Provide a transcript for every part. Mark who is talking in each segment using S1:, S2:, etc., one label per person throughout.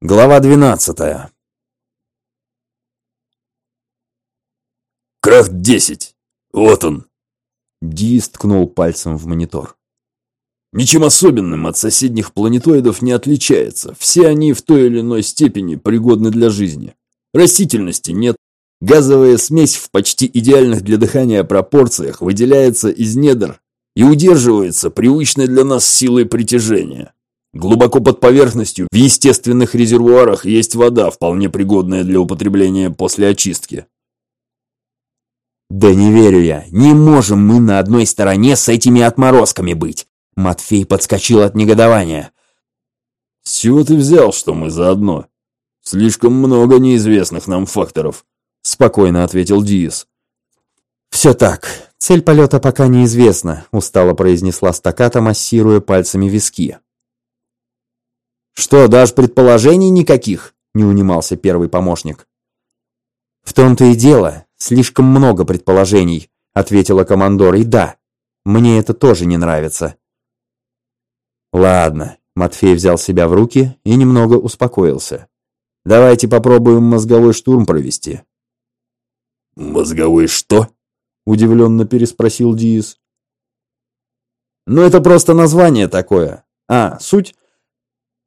S1: Глава двенадцатая.
S2: Крахт-10. Вот он.
S1: Диис ткнул пальцем в монитор.
S2: Ничем особенным от соседних планетоидов не отличается. Все они в той или иной степени пригодны для жизни. Растительности нет. Газовая смесь в почти идеальных для дыхания пропорциях выделяется из недр и удерживается привычной для нас силой притяжения. Глубоко под поверхностью, в естественных резервуарах есть вода, вполне пригодная для употребления после очистки.
S1: «Да не верю я. Не можем мы на одной стороне с этими отморозками быть!» Матфей подскочил от негодования.
S2: «С чего ты взял, что мы заодно? Слишком много неизвестных нам факторов», — спокойно ответил Диас.
S1: «Все так. Цель полета пока неизвестна», — устало произнесла стаката, массируя пальцами виски. «Что, даже предположений никаких?» – не унимался первый помощник. «В том-то и дело, слишком много предположений», – ответила командор, – «и да, мне это тоже не нравится». «Ладно», – Матфей взял себя в руки и немного успокоился. «Давайте попробуем мозговой штурм провести».
S2: «Мозговой что?» – удивленно переспросил Диис.
S1: «Ну, это просто название такое. А, суть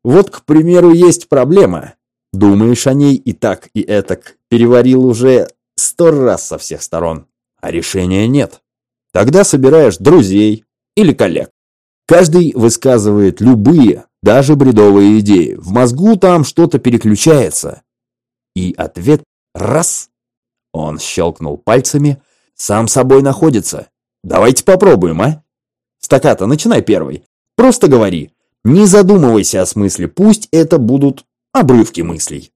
S1: вот, к примеру, есть проблема. Думаешь о ней и так, и этак. Переварил уже сто раз со всех сторон. А решения нет. Тогда собираешь друзей или коллег. Каждый высказывает любые, даже бредовые идеи. В мозгу там что-то переключается. И ответ раз. Он щелкнул пальцами. Сам собой находится. Давайте попробуем, а? Стаката, начинай первый. Просто говори. Не задумывайся о смысле, пусть это будут обрывки мыслей.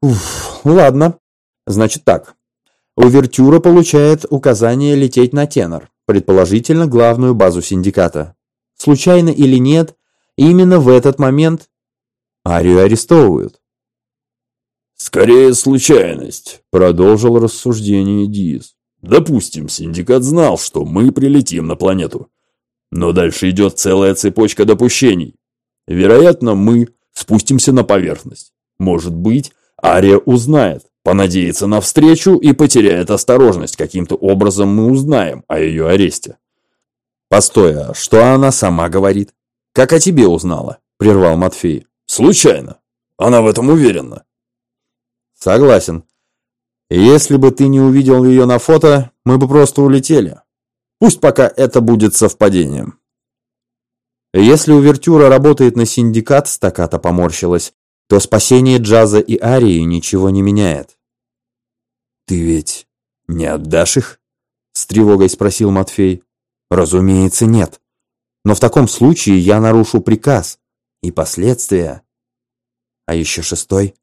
S1: Уф, ладно. Значит так. Увертюра получает указание лететь на тенор, предположительно главную базу синдиката. Случайно или нет, именно в этот момент Арию арестовывают.
S2: «Скорее случайность», — продолжил рассуждение Диас. «Допустим, синдикат знал, что мы прилетим на планету. Но дальше идет целая цепочка допущений. Вероятно, мы спустимся на поверхность. Может быть, Ария узнает, понадеется на встречу и потеряет осторожность. Каким-то образом мы узнаем о ее аресте.
S1: «Постой, а что она сама говорит? Как о тебе узнала?» – прервал Матфей.
S2: «Случайно. Она в этом уверена».
S1: «Согласен. Если бы ты не увидел ее на фото, мы бы просто улетели. Пусть пока это будет совпадением. Если увертюра работает на синдикат, стаката поморщилась, то спасение джаза и арии ничего не меняет. «Ты ведь не отдашь их?» — с тревогой спросил Матфей. «Разумеется, нет. Но в таком случае я нарушу приказ и последствия. А еще шестой.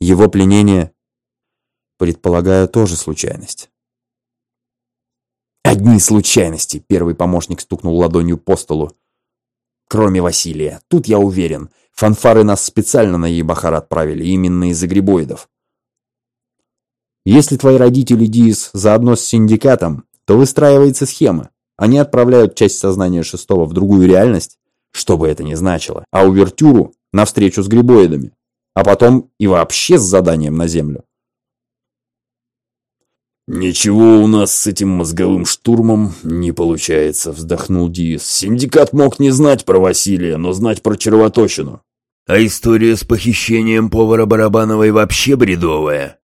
S1: Его пленение, предполагаю, тоже случайность». «Одни случайности», — первый помощник стукнул ладонью по столу. «Кроме Василия. Тут я уверен. Фанфары нас специально на Ебахар отправили, именно из-за грибоидов. Если твои родители Диис заодно с синдикатом, то выстраивается схема. Они отправляют часть сознания шестого в другую реальность, что бы это ни значило, а увертюру на встречу с грибоидами, а потом и вообще с заданием на Землю.
S2: «Ничего у нас с этим мозговым штурмом не получается», — вздохнул Диас. «Синдикат мог не знать про Василия, но знать про червоточину».
S3: «А история с похищением повара Барабановой вообще бредовая?»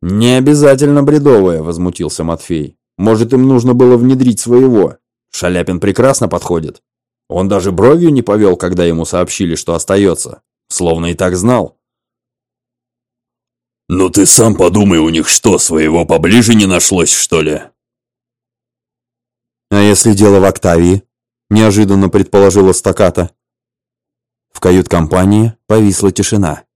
S1: «Не обязательно бредовая», — возмутился Матфей. «Может, им нужно было внедрить своего. Шаляпин прекрасно подходит. Он даже бровью не повел, когда ему сообщили, что остается. Словно и так знал».
S2: «Ну ты сам подумай, у них что, своего поближе не нашлось, что ли?»
S1: «А если дело в Октавии?» – неожиданно предположила стаката. В кают-компании повисла тишина.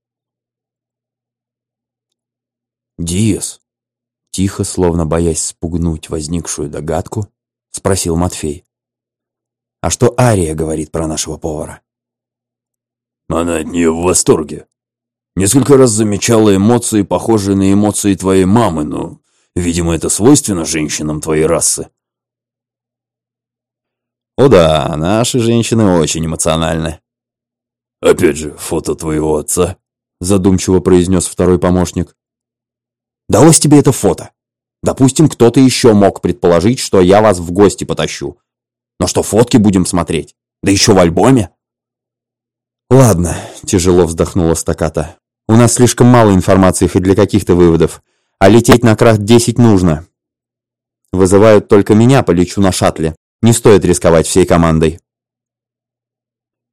S1: «Диас», – тихо, словно боясь спугнуть возникшую догадку, спросил Матфей. «А что Ария говорит про нашего повара?»
S2: «Она от нее в восторге», Несколько раз замечала эмоции, похожие на эмоции твоей мамы, но, видимо, это свойственно женщинам твоей расы.
S1: О да, наши женщины очень эмоциональны.
S2: Опять же, фото твоего отца.
S1: Задумчиво произнес второй помощник. Далось тебе это фото. Допустим, кто-то еще мог предположить, что я вас в гости потащу. Но что фотки будем смотреть? Да еще в альбоме? Ладно, тяжело вздохнула стаката. У нас слишком мало информации хоть для каких-то выводов. А лететь на крах 10 нужно. Вызывают только меня, полечу на шаттле. Не стоит рисковать всей командой.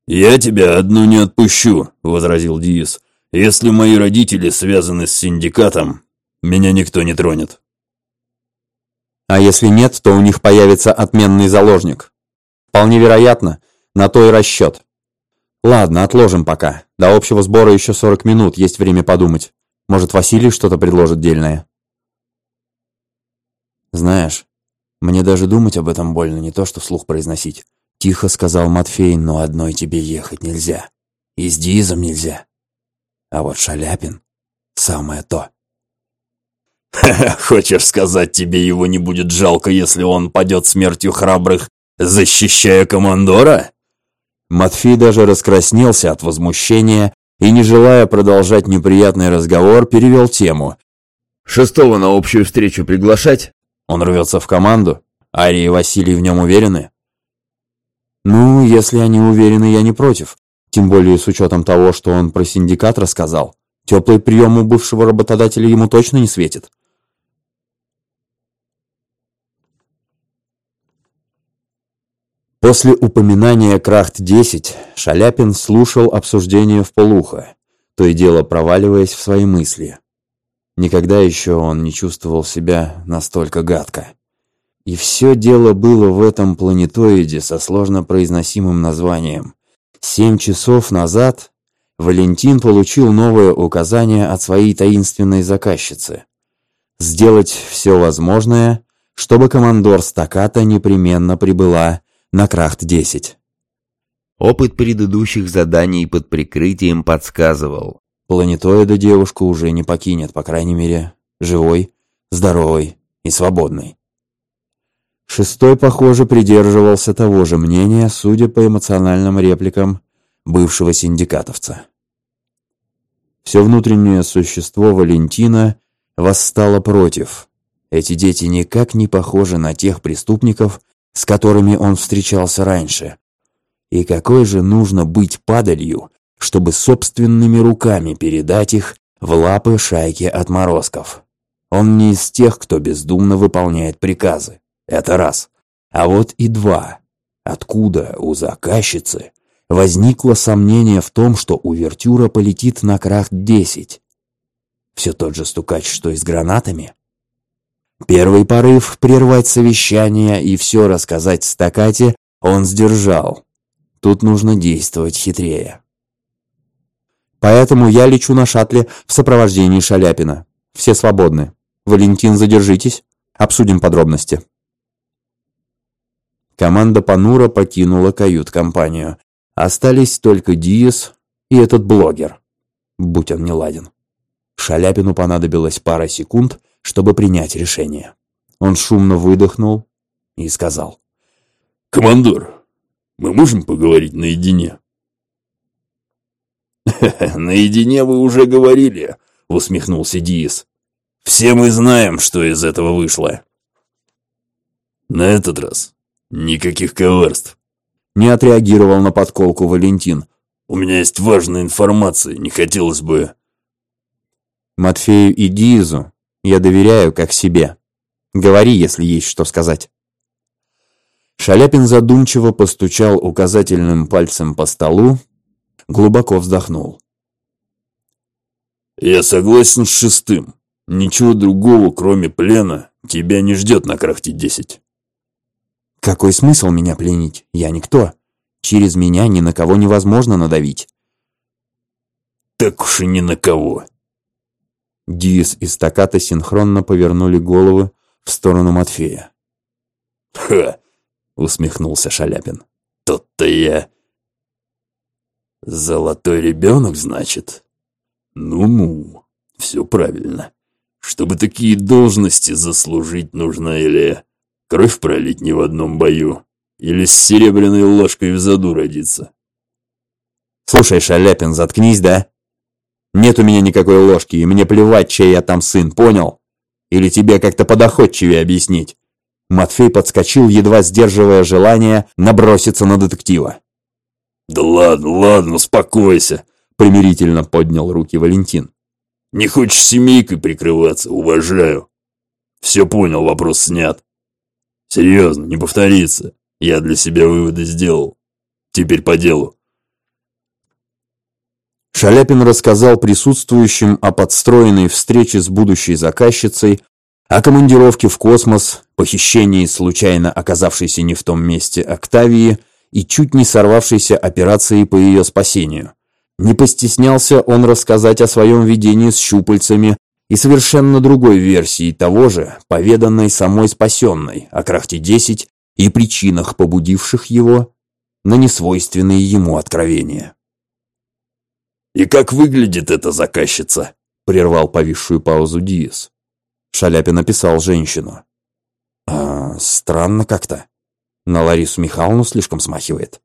S2: «Я тебя одну не отпущу», — возразил Диис. «Если мои родители связаны с синдикатом, меня никто не тронет».
S1: А если нет, то у них появится отменный заложник. Вполне вероятно, на то и расчет. Ладно, отложим пока. До общего сбора еще 40 минут, есть время подумать. Может, Василий что-то предложит дельное? Знаешь, мне даже думать об этом больно, не то что вслух произносить. Тихо сказал Матфей, но одной тебе ехать нельзя. И с Дизом нельзя. А вот Шаляпин — самое то.
S2: Хочешь сказать, тебе его не будет жалко, если он падет смертью храбрых, защищая командора?
S1: Матфей даже раскраснелся от возмущения и, не желая продолжать неприятный разговор, перевел тему.
S3: «Шестого на общую встречу приглашать?»
S1: Он рвется в команду. Ария и Василий в нем уверены? Ну, если они уверены, я не против. Тем более с учетом того, что он про синдикат рассказал. Теплый прием у бывшего работодателя ему точно не светит. После упоминания Крахт-10 Шаляпин слушал обсуждение в полухо, то и дело проваливаясь в свои мысли. Никогда еще он не чувствовал себя настолько гадко. И все дело было в этом планетоиде со сложно произносимым названием. Семь часов назад Валентин получил новое указание от своей таинственной заказчицы. Сделать все возможное, чтобы командор Стаката непременно прибыла на Крахт-10.
S3: Опыт предыдущих заданий под прикрытием подсказывал.
S1: Планетоида девушку уже не покинет, по крайней мере, живой, здоровой и свободной. Шестой, похоже, придерживался того же мнения, судя по эмоциональным репликам бывшего синдикатовца. Все внутреннее существо Валентина восстало против. Эти дети никак не похожи на тех преступников, с которыми он встречался раньше. И какой же нужно быть падалью, чтобы собственными руками передать их в лапы шайки отморозков. Он не из тех, кто бездумно выполняет приказы. Это раз. А вот и два. Откуда у заказчицы возникло сомнение в том, что увертюра полетит на крах 10? Все тот же стукач, что и с гранатами? Первый порыв прервать совещание и все рассказать стакате он сдержал. Тут нужно действовать хитрее. Поэтому я лечу на шаттле в сопровождении Шаляпина. Все свободны. Валентин, задержитесь. Обсудим подробности. Команда Панура покинула кают-компанию. Остались только Диас и этот блогер. Будь он не ладен. Шаляпину понадобилось пара секунд, чтобы принять решение. Он шумно выдохнул и сказал.
S2: «Командор, мы можем поговорить наедине?»
S3: «Наедине вы уже говорили», — усмехнулся Диис. «Все мы знаем, что из этого вышло».
S2: «На этот раз никаких коварств», —
S1: не отреагировал на подколку Валентин.
S2: «У меня есть важная информация, не хотелось бы...»
S1: Матфею и Диизу я доверяю как себе. Говори, если есть что сказать». Шаляпин задумчиво постучал указательным пальцем по столу, глубоко вздохнул.
S2: «Я согласен с шестым. Ничего другого, кроме плена, тебя не ждет на Крахте-10».
S1: «Какой смысл меня пленить? Я никто. Через меня ни на кого невозможно надавить».
S2: «Так уж и ни на кого»,
S1: Диас и Стаката синхронно повернули головы в сторону Матфея.
S2: «Ха!» — усмехнулся Шаляпин. «Тот-то я...» «Золотой ребенок, значит?» «Ну-ну, все правильно. Чтобы такие должности заслужить нужно или кровь пролить не в одном бою, или с серебряной ложкой в заду родиться».
S1: Слушай, Шаляпин, заткнись, да? Нет у меня никакой ложки, и мне плевать, чей я там сын, понял? Или тебе как-то подоходчивее объяснить?» Матфей подскочил, едва сдерживая желание наброситься на детектива.
S3: «Да ладно, ладно, успокойся», — примирительно поднял руки Валентин. «Не хочешь семейкой прикрываться? Уважаю. Все понял, вопрос снят. Серьезно, не повторится. Я для себя выводы сделал. Теперь по делу.
S1: Шаляпин рассказал присутствующим о подстроенной встрече с будущей заказчицей, о командировке в космос, похищении случайно оказавшейся не в том месте Октавии и чуть не сорвавшейся операции по ее спасению. Не постеснялся он рассказать о своем видении с щупальцами и совершенно другой версии того же, поведанной самой спасенной, о Крахте-10 и причинах, побудивших его на несвойственные ему откровения.
S3: «И как выглядит эта заказчица?» — прервал повисшую паузу Диас.
S1: Шаляпин описал женщину. «А, странно как-то. На Ларису Михайловну слишком смахивает».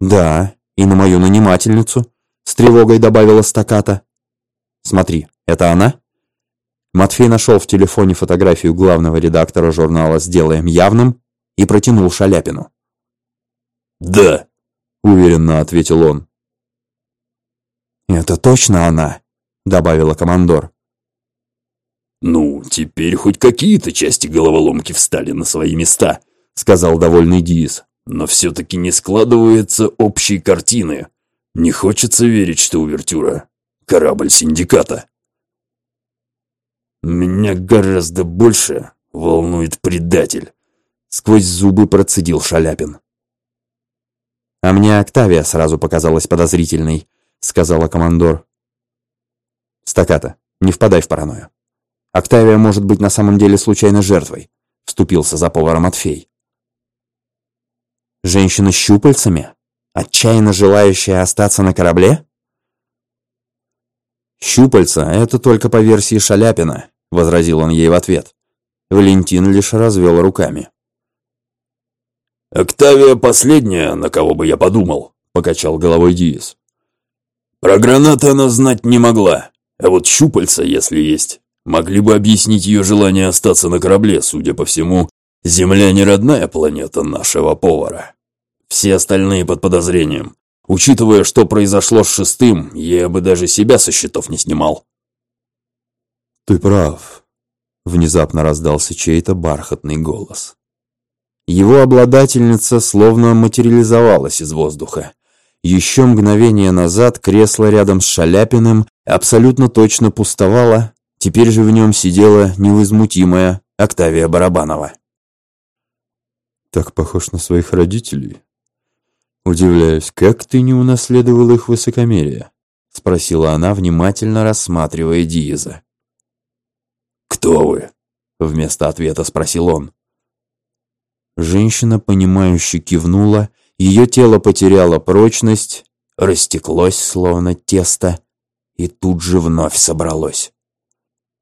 S1: «Да, и на мою нанимательницу», — с тревогой добавила стаката. «Смотри, это она?» Матфей нашел в телефоне фотографию главного редактора журнала «Сделаем явным» и протянул Шаляпину.
S3: «Да», — уверенно ответил он.
S1: «Это точно она», — добавила командор.
S3: «Ну, теперь хоть какие-то части головоломки встали на свои места», — сказал довольный Диис. «Но все-таки не складывается общей картины. Не хочется верить, что увертюра — корабль синдиката». «Меня гораздо больше волнует предатель», — сквозь зубы процедил Шаляпин.
S1: «А мне Октавия сразу показалась подозрительной», — сказала командор. «Стаката, не впадай в паранойю. Октавия может быть на самом деле случайной жертвой», — вступился за повара Матфей. «Женщина с щупальцами? Отчаянно желающая остаться на корабле?» «Щупальца — это только по версии Шаляпина», — возразил он ей в ответ. Валентин лишь развел руками.
S3: «Октавия последняя, на кого бы я подумал», — покачал головой Диас. Про гранаты она знать не могла, а вот щупальца, если есть, могли бы объяснить ее желание остаться на корабле, судя по всему, Земля не родная планета нашего повара. Все остальные под подозрением. Учитывая, что произошло с шестым, я бы даже себя со счетов не снимал.
S1: «Ты прав», — внезапно раздался чей-то бархатный голос. Его обладательница словно материализовалась из воздуха. Еще мгновение назад кресло рядом с Шаляпиным абсолютно точно пустовало, теперь же в нем сидела невозмутимая Октавия Барабанова. «Так похож на своих родителей?» «Удивляюсь, как ты не унаследовал их высокомерие?» — спросила она, внимательно рассматривая Диеза.
S3: «Кто вы?»
S1: — вместо ответа спросил он. Женщина, понимающе кивнула ее тело потеряло прочность, растеклось, словно тесто, и тут же вновь собралось.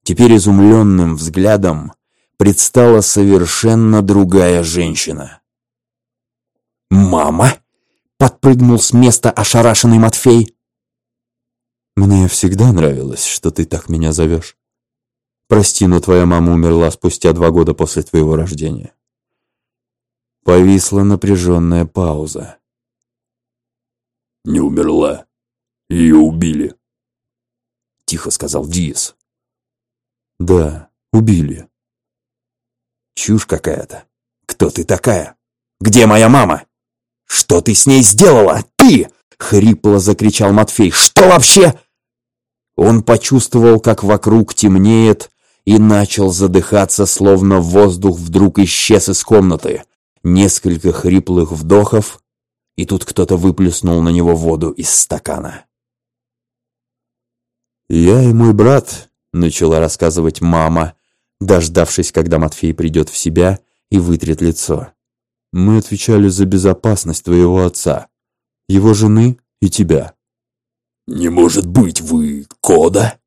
S1: Теперь изумленным взглядом предстала совершенно другая женщина. «Мама!» — подпрыгнул с места ошарашенный Матфей. «Мне всегда нравилось, что ты так меня зовешь. Прости, но твоя мама умерла спустя два года после твоего рождения. Повисла напряженная пауза.
S3: «Не умерла. Ее убили», —
S1: тихо сказал Диас. «Да, убили». «Чушь какая-то. Кто ты такая? Где моя мама? Что ты с ней сделала? Ты!» — хрипло закричал Матфей. «Что вообще?» Он почувствовал, как вокруг темнеет, и начал задыхаться, словно воздух вдруг исчез из комнаты. Несколько хриплых вдохов, и тут кто-то выплеснул на него воду из стакана. «Я и мой брат», — начала рассказывать мама, дождавшись, когда Матфей придет в себя и вытрет лицо. «Мы отвечали за безопасность твоего отца, его жены и тебя».
S3: «Не может быть, вы Кода?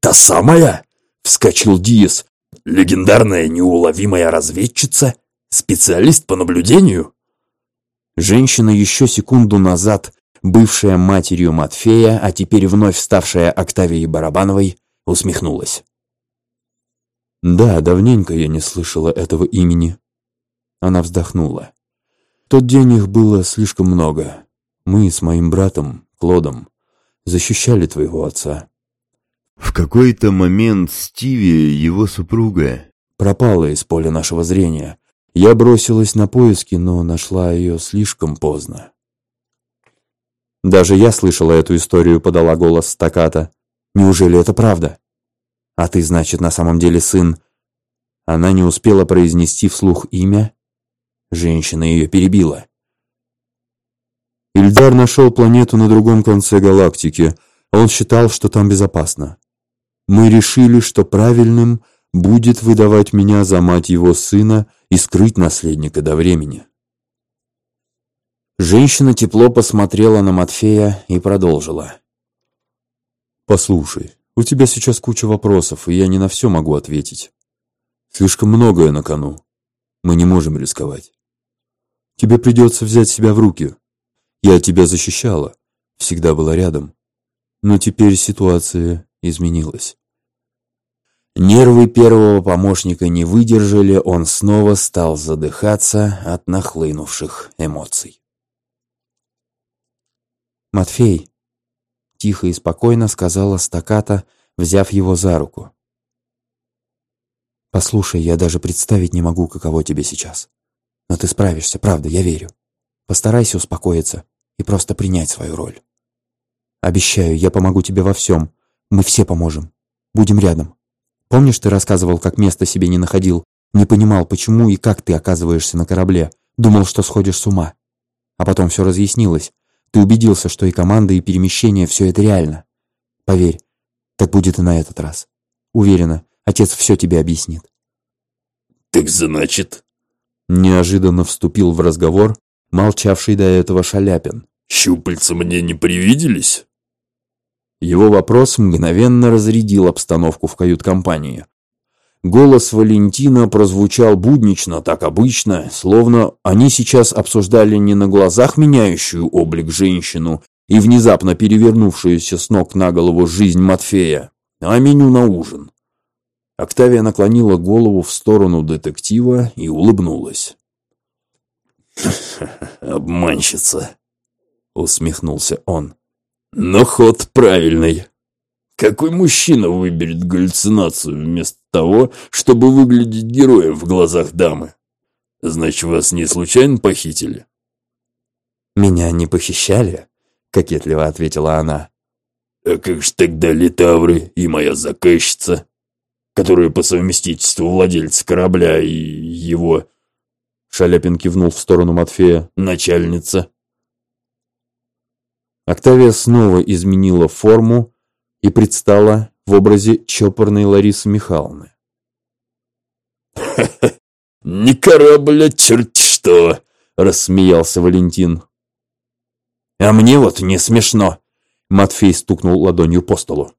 S3: Та самая?» — вскочил Диас. «Легендарная неуловимая разведчица?» Специалист по наблюдению?
S1: Женщина еще секунду назад бывшая матерью Матфея, а теперь вновь ставшая Октавией Барабановой, усмехнулась. «Да, давненько я не слышала этого имени». Она вздохнула. «Тот день их было слишком много. Мы с моим братом, Клодом, защищали твоего отца».
S2: В какой-то момент Стиви, его супруга,
S1: пропала из поля нашего зрения. Я бросилась на поиски, но нашла ее слишком поздно. Даже я слышала эту историю, подала голос стаката. Неужели это правда? А ты, значит, на самом деле сын. Она не успела произнести вслух имя. Женщина ее перебила. Ильдар нашел планету на другом конце галактики. Он считал, что там безопасно. Мы решили, что правильным будет выдавать меня за мать его сына и скрыть наследника до времени. Женщина тепло посмотрела на Матфея и продолжила. «Послушай, у тебя сейчас куча вопросов, и я не на все могу ответить. Слишком многое на кону. Мы не можем рисковать. Тебе придется взять себя в руки. Я тебя защищала, всегда была рядом. Но теперь ситуация изменилась. Нервы первого помощника не выдержали, он снова стал задыхаться от нахлынувших эмоций. «Матфей», — тихо и спокойно сказала стаката, взяв его за руку. «Послушай, я даже представить не могу, каково тебе сейчас. Но ты справишься, правда, я верю. Постарайся успокоиться и просто принять свою роль. Обещаю, я помогу тебе во всем. Мы все поможем. Будем рядом. Помнишь, ты рассказывал, как место себе не находил, не понимал, почему и как ты оказываешься на корабле, думал, что сходишь с ума. А потом все разъяснилось. Ты убедился, что и команда, и перемещение – все это реально. Поверь, так будет и на этот раз. Уверена, отец все тебе объяснит.
S3: «Так значит...»
S1: Неожиданно вступил в разговор молчавший до этого Шаляпин.
S3: «Щупальца мне не привиделись?»
S1: Его вопрос мгновенно разрядил обстановку в кают-компании. Голос Валентина прозвучал буднично, так обычно, словно они сейчас обсуждали не на глазах меняющую облик женщину и внезапно перевернувшуюся с ног на голову жизнь Матфея, а меню на ужин. Октавия наклонила голову в сторону детектива и улыбнулась.
S3: «Обманщица!» — усмехнулся он. Но ход правильный. Какой мужчина выберет галлюцинацию вместо того, чтобы выглядеть героем в глазах дамы? Значит, вас не случайно похитили?
S1: Меня не похищали, кокетливо ответила она.
S3: А как же тогда литавры и моя заказчица, которая по совместительству владельца корабля и его...
S1: Шаляпин кивнул в сторону Матфея.
S3: Начальница.
S1: Октавия снова изменила форму и предстала в образе чопорной Ларисы Михайловны.
S3: «Ха-ха! Не корабль, а черт что!» — рассмеялся Валентин.
S1: «А мне вот не смешно!» — Матфей стукнул ладонью по столу.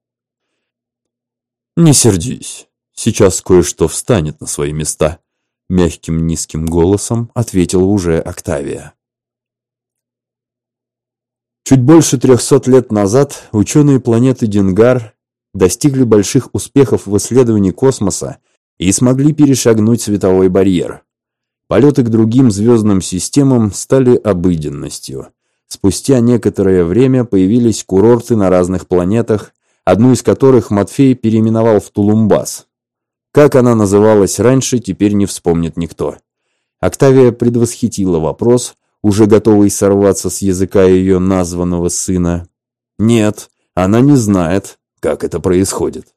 S1: «Не сердись, сейчас кое-что встанет на свои места», — мягким низким голосом ответила уже Октавия. Чуть больше 300 лет назад ученые планеты Дингар достигли больших успехов в исследовании космоса и смогли перешагнуть световой барьер. Полеты к другим звездным системам стали обыденностью. Спустя некоторое время появились курорты на разных планетах, одну из которых Матфей переименовал в Тулумбас. Как она называлась раньше, теперь не вспомнит никто. Октавия предвосхитила вопрос, уже готовый сорваться с языка ее названного сына. Нет, она не знает, как это происходит.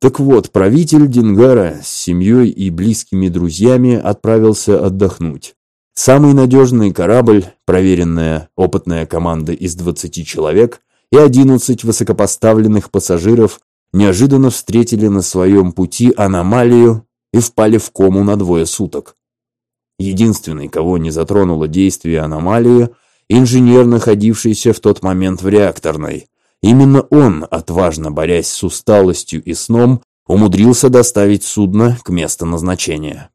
S1: Так вот, правитель Дингара с семьей и близкими друзьями отправился отдохнуть. Самый надежный корабль, проверенная опытная команда из 20 человек и 11 высокопоставленных пассажиров неожиданно встретили на своем пути аномалию и впали в кому на двое суток. Единственный, кого не затронуло действие аномалии, инженер, находившийся в тот момент в реакторной. Именно он, отважно борясь с усталостью и сном, умудрился доставить судно к месту назначения.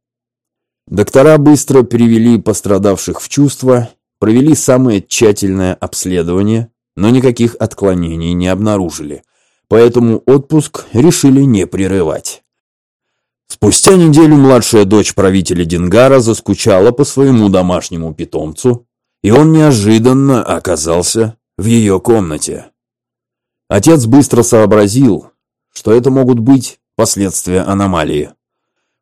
S1: Доктора быстро привели пострадавших в чувство, провели самое тщательное обследование, но никаких отклонений не обнаружили, поэтому отпуск решили не прерывать. Спустя неделю младшая дочь правителя Дингара заскучала по своему домашнему питомцу, и он неожиданно оказался в ее комнате. Отец быстро сообразил, что это могут быть последствия аномалии.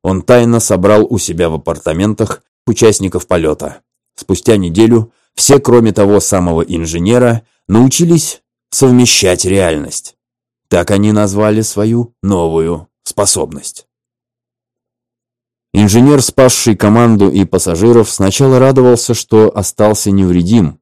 S1: Он тайно собрал у себя в апартаментах участников полета. Спустя неделю все, кроме того самого инженера, научились совмещать реальность. Так они назвали свою новую способность. Инженер, спасший команду и пассажиров, сначала радовался, что остался невредим,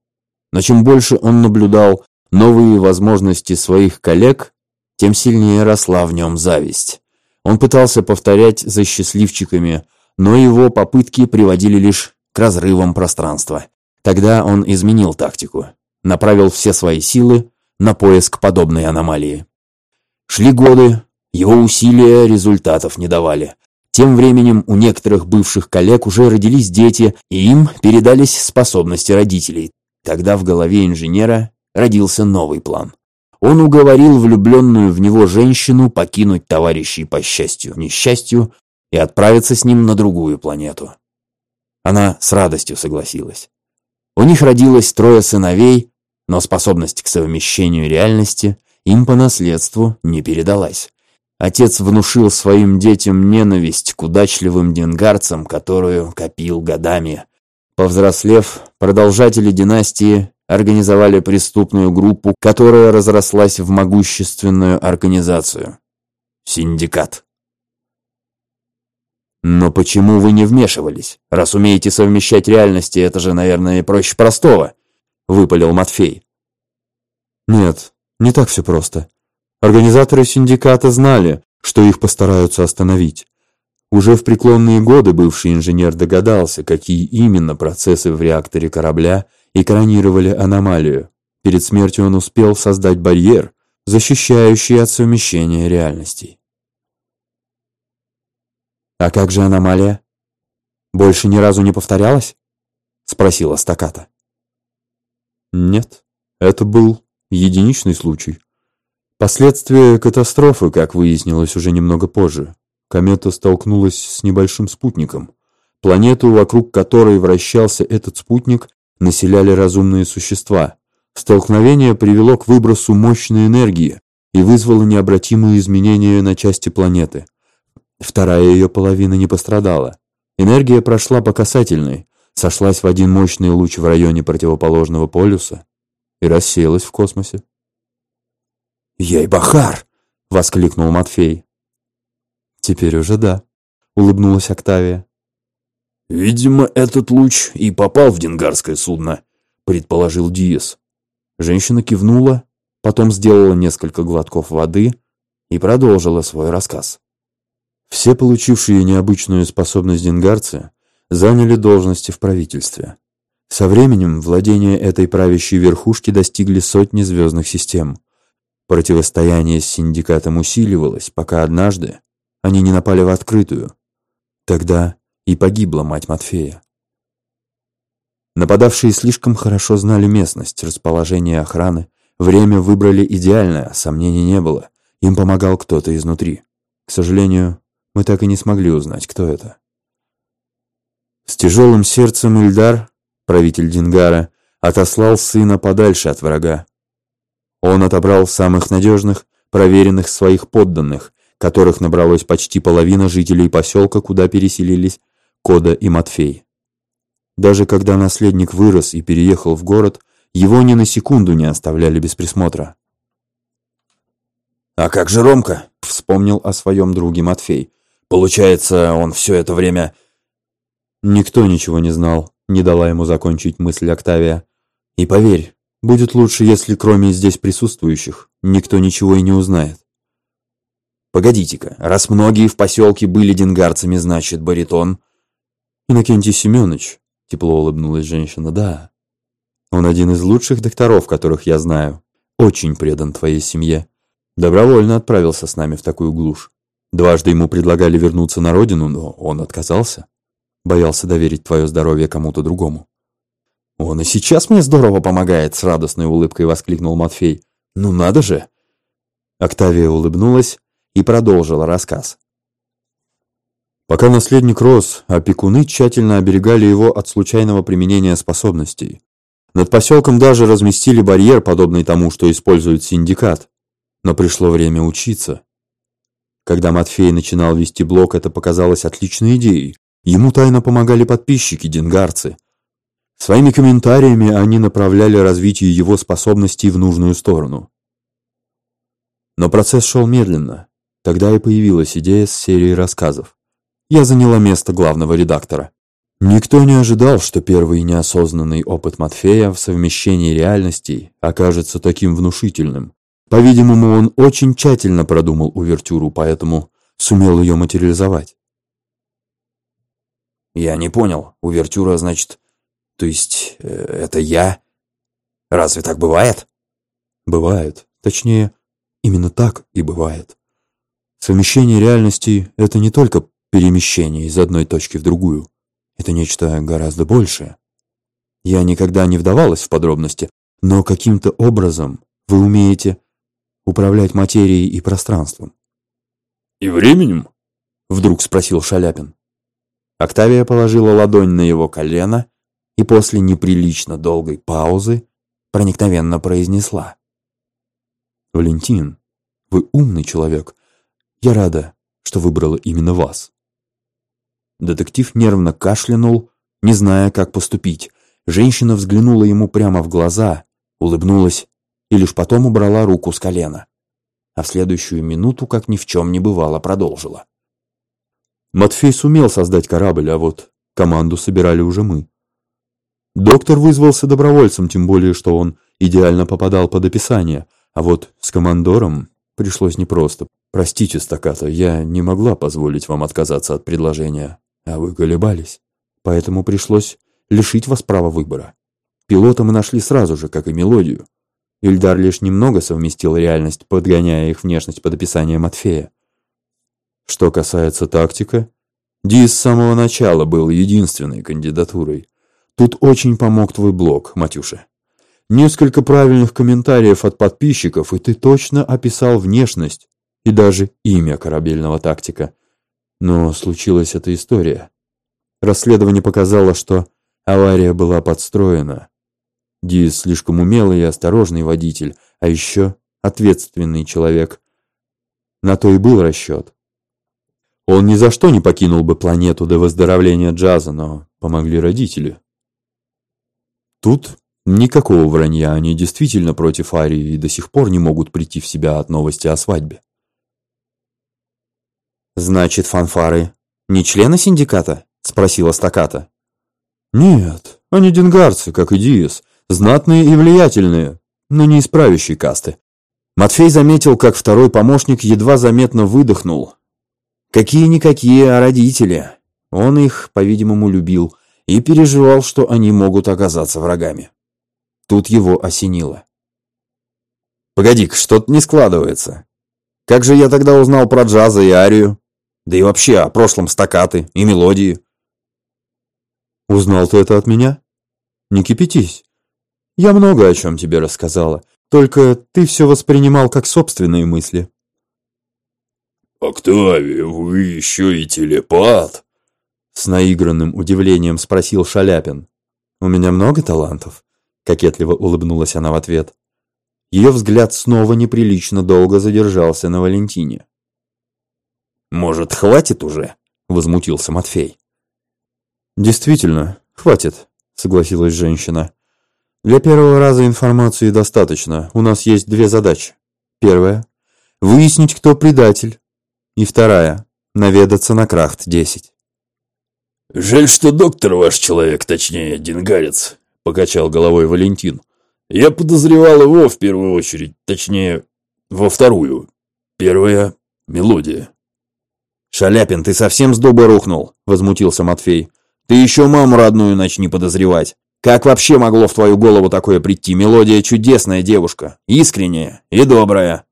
S1: но чем больше он наблюдал новые возможности своих коллег, тем сильнее росла в нем зависть. Он пытался повторять за счастливчиками, но его попытки приводили лишь к разрывам пространства. Тогда он изменил тактику, направил все свои силы на поиск подобной аномалии. Шли годы, его усилия результатов не давали. Тем временем у некоторых бывших коллег уже родились дети, и им передались способности родителей. Тогда в голове инженера родился новый план. Он уговорил влюбленную в него женщину покинуть товарищей по счастью, несчастью и отправиться с ним на другую планету. Она с радостью согласилась. У них родилось трое сыновей, но способность к совмещению реальности им по наследству не передалась. Отец внушил своим детям ненависть к удачливым денгарцам, которую копил годами. Повзрослев, продолжатели династии организовали преступную группу, которая разрослась в могущественную организацию – синдикат. Но почему вы не вмешивались? Раз умеете совмещать реальности, это же, наверное, проще простого, выпалил Матфей.
S4: Нет, не так все просто. Организаторы синдиката знали, что их постараются остановить. Уже в преклонные годы бывший инженер догадался, какие именно процессы в реакторе корабля экранировали аномалию. Перед смертью он успел создать барьер, защищающий от совмещения реальностей.
S1: «А как же аномалия? Больше ни разу не повторялась?» — спросила стаката.
S4: «Нет, это был единичный случай. Последствия катастрофы, как выяснилось уже немного позже. Комета столкнулась с небольшим спутником. Планету, вокруг которой вращался этот спутник, населяли разумные существа. Столкновение привело к выбросу мощной энергии и вызвало необратимые изменения на части планеты. Вторая ее половина не пострадала. Энергия прошла по касательной, сошлась в один мощный луч в районе противоположного полюса и рассеялась в космосе.
S1: «Ей-бахар!» — воскликнул Матфей.
S4: «Теперь уже да», — улыбнулась Октавия.
S3: «Видимо, этот луч и попал в денгарское судно», — предположил Диес.
S1: Женщина кивнула, потом сделала несколько глотков воды и продолжила свой рассказ.
S4: Все получившие необычную способность денгарцы заняли должности в правительстве. Со временем владения этой правящей верхушки достигли сотни звездных систем. Противостояние с синдикатом усиливалось, пока однажды они не напали в открытую. Тогда и погибла мать Матфея. Нападавшие слишком хорошо знали местность, расположение охраны, время выбрали идеальное, сомнений не было. Им помогал кто-то изнутри. К сожалению, мы так и не смогли узнать, кто это. С тяжелым сердцем Ильдар, правитель Дингара, отослал сына подальше от врага. Он отобрал самых надежных, проверенных своих подданных, которых набралось почти половина жителей поселка, куда переселились Кода и Матфей. Даже когда наследник вырос и переехал в город, его ни на секунду не оставляли без присмотра.
S1: «А как же Ромка?» — вспомнил о своем друге Матфей. «Получается, он все это время...»
S4: Никто ничего не знал, не дала ему закончить мысль Октавия. «И поверь, Будет лучше, если кроме здесь присутствующих никто ничего и не узнает.
S1: Погодите-ка, раз многие в поселке были денгарцами, значит, баритон...
S4: Иннокентий Семенович, тепло улыбнулась женщина, да. Он один из лучших докторов, которых я знаю. Очень предан твоей семье. Добровольно отправился с нами в такую глушь. Дважды ему предлагали вернуться на родину, но он отказался. Боялся доверить твое здоровье кому-то другому.
S1: «Он и сейчас мне здорово помогает», — с радостной улыбкой воскликнул Матфей. «Ну надо же!» Октавия улыбнулась и продолжила рассказ. Пока наследник рос, опекуны тщательно оберегали его от случайного применения способностей. Над поселком даже разместили барьер, подобный тому, что использует синдикат. Но пришло время учиться. Когда Матфей начинал вести блог, это показалось отличной идеей. Ему тайно помогали подписчики, денгарцы. Своими комментариями они направляли развитие его способностей в нужную сторону. Но процесс шел медленно. Тогда и появилась идея с серией рассказов я заняла место главного редактора. Никто не ожидал, что первый неосознанный опыт Матфея в совмещении реальностей окажется таким внушительным. По-видимому, он очень тщательно продумал увертюру, поэтому сумел ее материализовать.
S2: «Я не понял. Увертюра, значит... То есть, э, это я? Разве так бывает?»
S1: «Бывает. Точнее, именно так и бывает. Совмещение реальностей — это не только перемещение из одной точки в другую. Это нечто гораздо большее. Я никогда не вдавалась в подробности, но каким-то образом вы умеете управлять материей и пространством.
S3: «И временем?»
S1: — вдруг спросил Шаляпин. Октавия положила ладонь на его колено и после неприлично долгой паузы проникновенно произнесла. «Валентин, вы умный человек. Я рада, что выбрала именно вас». Детектив нервно кашлянул, не зная, как поступить. Женщина взглянула ему прямо в глаза, улыбнулась и лишь потом убрала руку с колена. А в следующую минуту, как ни в чем не бывало, продолжила. Матфей сумел создать корабль, а вот команду собирали уже мы. Доктор вызвался добровольцем, тем более, что он идеально попадал под описание, а вот с командором пришлось непросто. Простите, стаката, я не могла позволить вам отказаться от предложения. А вы колебались, поэтому пришлось лишить вас права выбора. Пилота мы нашли сразу же, как и мелодию. Ильдар лишь немного совместил реальность, подгоняя их внешность под описание Матфея. Что касается тактика, Ди с самого начала был единственной кандидатурой. Тут очень помог твой блог, Матюша. Несколько правильных комментариев от подписчиков, и ты точно описал внешность и даже имя корабельного тактика – но случилась эта история. Расследование показало, что авария была подстроена. Диз слишком умелый и осторожный водитель, а еще ответственный человек. На то и был расчет. Он ни за что не покинул бы планету до выздоровления джаза, но помогли родители. Тут никакого вранья, они действительно против Арии и до сих пор не могут прийти в себя от новости о свадьбе.
S2: «Значит, фанфары не члены синдиката?» — спросила стаката.
S1: «Нет, они денгарцы, как и Диас, знатные и влиятельные, но не из правящей касты».
S2: Матфей заметил, как второй помощник едва заметно выдохнул. Какие-никакие а родители. Он их, по-видимому, любил и переживал, что они могут оказаться врагами. Тут его осенило. «Погоди-ка, что-то не складывается. Как же я тогда узнал про джаза и арию?» Да и вообще о прошлом стакаты и мелодии.
S1: Узнал ты это от меня? Не кипятись. Я много о чем тебе рассказала, только ты все воспринимал как собственные мысли.
S3: «Октавия, вы еще и телепат?»
S1: С наигранным удивлением спросил Шаляпин. «У меня много талантов», — кокетливо улыбнулась она в ответ. Ее взгляд снова неприлично долго задержался на Валентине.
S2: «Может, хватит уже?» — возмутился Матфей.
S1: «Действительно, хватит», — согласилась женщина. «Для первого раза информации достаточно. У нас есть две задачи. Первая — выяснить, кто предатель. И вторая — наведаться на Крахт-10».
S3: «Жаль, что доктор ваш человек, точнее, дингарец», — покачал головой Валентин. «Я подозревал его в первую очередь, точнее, во вторую. Первая — мелодия».
S2: «Шаляпин, ты совсем с дуба рухнул?» – возмутился Матфей. «Ты еще маму родную начни подозревать. Как вообще могло в твою голову такое прийти? Мелодия чудесная девушка, искренняя и добрая».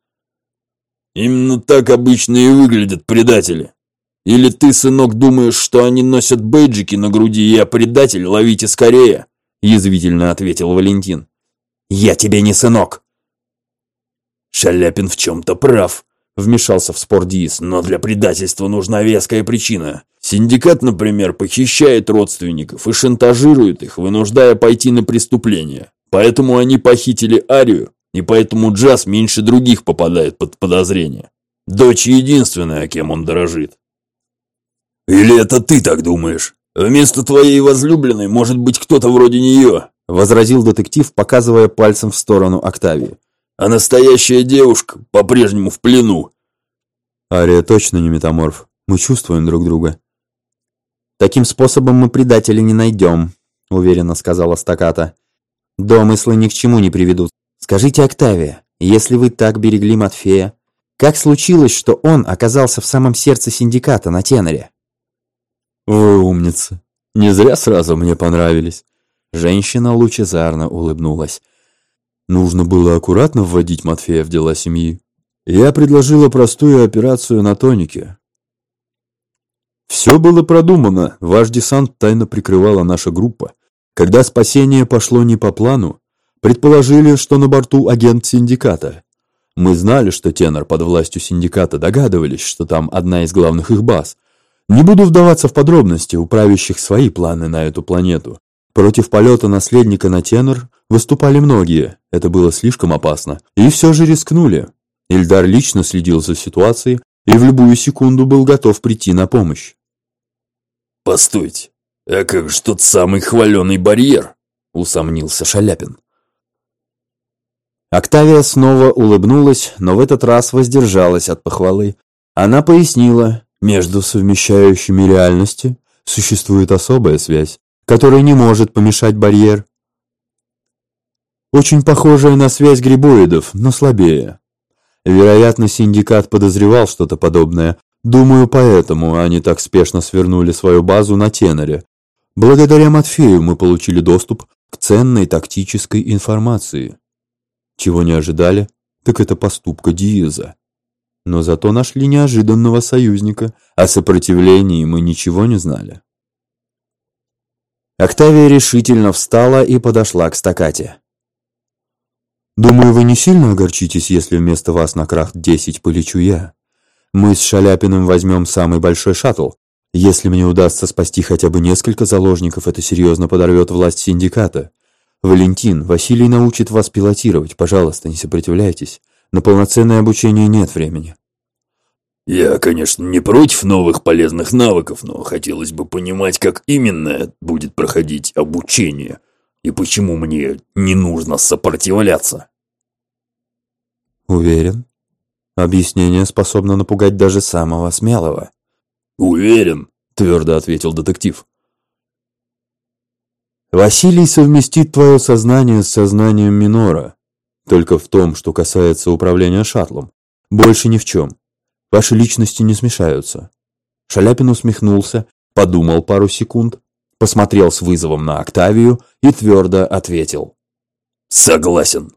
S3: «Именно так обычно и выглядят предатели. Или ты, сынок, думаешь, что они носят бейджики на груди, и я предатель, ловите скорее?
S1: язвительно ответил Валентин. «Я тебе не сынок!»
S3: «Шаляпин в чем-то прав», — вмешался в спор Диис, «но для предательства нужна веская причина. Синдикат, например, похищает родственников и шантажирует их, вынуждая пойти на преступление. Поэтому они похитили Арию, и поэтому Джаз меньше других попадает под подозрение. Дочь единственная, кем он дорожит. «Или это ты так думаешь? Вместо твоей возлюбленной может быть кто-то вроде нее», возразил детектив, показывая пальцем в сторону Октавии. «А настоящая девушка по-прежнему в плену».
S4: Ария точно не метаморф. Мы чувствуем друг друга.
S1: «Таким способом мы предателя не найдем», — уверенно сказала Стаката. «Домыслы ни к чему не приведут. Скажите, Октавия, если вы так берегли Матфея, как случилось, что он оказался в самом сердце синдиката на теноре?»
S4: «Вы умница. Не зря сразу мне понравились». Женщина лучезарно улыбнулась. Нужно было аккуратно вводить Матфея в дела семьи. Я предложила простую операцию на тонике, все было продумано, ваш десант тайно прикрывала наша группа. Когда спасение пошло не по плану, предположили, что на борту агент синдиката. Мы знали, что тенор под властью синдиката, догадывались, что там одна из главных их баз. Не буду вдаваться в подробности, у правящих свои планы на эту планету. Против полета наследника на тенор выступали многие, это было слишком опасно. И все же рискнули. Ильдар лично следил за ситуацией и в любую секунду был готов прийти на помощь.
S3: «Постойте, а как же тот самый хваленый барьер?» — усомнился Шаляпин.
S1: Октавия снова улыбнулась, но в этот раз воздержалась от похвалы. Она пояснила,
S4: между совмещающими реальности существует особая связь, которая не может помешать барьер. Очень похожая на связь грибоидов, но слабее. Вероятно, синдикат подозревал что-то подобное, Думаю, поэтому они так спешно свернули свою базу на теноре. Благодаря Матфею мы получили доступ к ценной тактической информации. Чего не ожидали, так это поступка Диеза. Но зато нашли неожиданного союзника, о сопротивлении мы ничего не знали.
S1: Октавия решительно встала и подошла к стакате.
S4: «Думаю, вы не сильно огорчитесь, если вместо вас на крах десять полечу я?» Мы с Шаляпиным возьмем самый большой шаттл. Если мне удастся спасти хотя бы несколько заложников, это серьезно подорвет власть синдиката. Валентин, Василий научит вас пилотировать. Пожалуйста, не сопротивляйтесь. На полноценное обучение нет времени.
S3: Я, конечно, не против новых полезных навыков, но хотелось бы понимать, как именно будет проходить обучение и почему мне не нужно сопротивляться.
S4: Уверен? Объяснение способно напугать даже самого смелого.
S3: «Уверен», — твердо ответил детектив.
S4: «Василий совместит твое сознание с сознанием Минора. Только в том, что касается управления шаттлом. Больше ни в чем. Ваши личности не смешаются». Шаляпин усмехнулся, подумал пару секунд, посмотрел с вызовом на Октавию и твердо ответил.
S3: «Согласен».